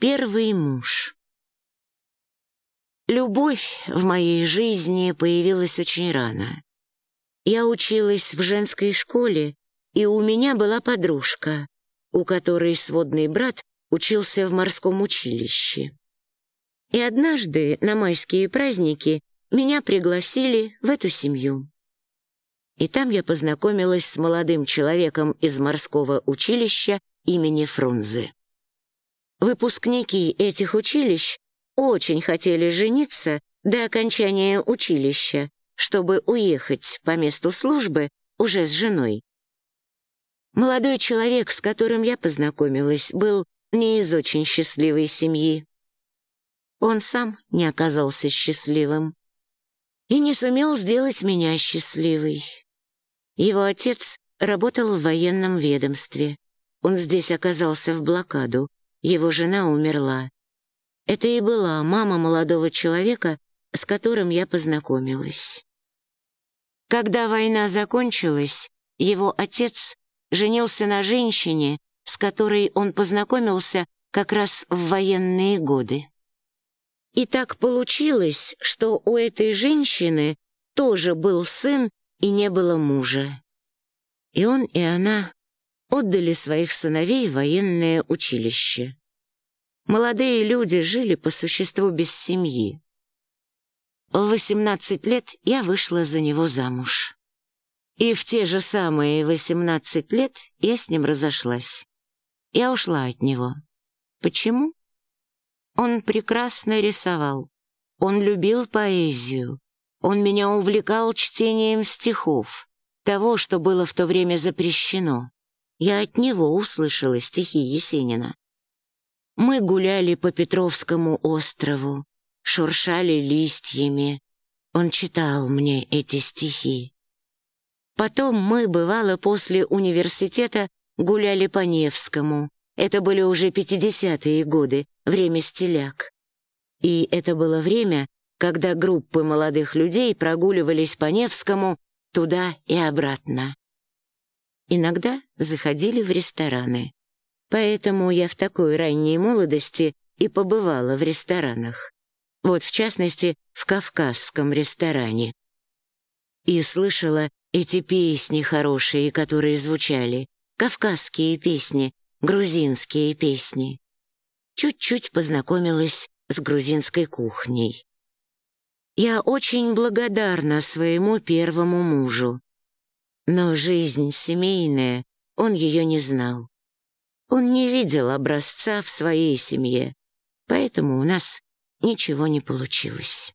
Первый муж. Любовь в моей жизни появилась очень рано. Я училась в женской школе, и у меня была подружка, у которой сводный брат учился в морском училище. И однажды на майские праздники меня пригласили в эту семью. И там я познакомилась с молодым человеком из морского училища имени Фрунзе. Выпускники этих училищ очень хотели жениться до окончания училища, чтобы уехать по месту службы уже с женой. Молодой человек, с которым я познакомилась, был не из очень счастливой семьи. Он сам не оказался счастливым и не сумел сделать меня счастливой. Его отец работал в военном ведомстве. Он здесь оказался в блокаду, его жена умерла. Это и была мама молодого человека, с которым я познакомилась. Когда война закончилась, его отец женился на женщине, с которой он познакомился как раз в военные годы. И так получилось, что у этой женщины тоже был сын и не было мужа. И он, и она отдали своих сыновей в военное училище. Молодые люди жили по существу без семьи. В 18 лет я вышла за него замуж. И в те же самые 18 лет я с ним разошлась. Я ушла от него. Почему? Он прекрасно рисовал. Он любил поэзию. Он меня увлекал чтением стихов, того, что было в то время запрещено. Я от него услышала стихи Есенина. Мы гуляли по Петровскому острову, шуршали листьями. Он читал мне эти стихи. Потом мы, бывало, после университета гуляли по Невскому. Это были уже пятидесятые годы, время стиляк. И это было время, когда группы молодых людей прогуливались по Невскому туда и обратно иногда заходили в рестораны. Поэтому я в такой ранней молодости и побывала в ресторанах. Вот, в частности, в кавказском ресторане. И слышала эти песни хорошие, которые звучали. Кавказские песни, грузинские песни. Чуть-чуть познакомилась с грузинской кухней. Я очень благодарна своему первому мужу. Но жизнь семейная, он ее не знал. Он не видел образца в своей семье, поэтому у нас ничего не получилось.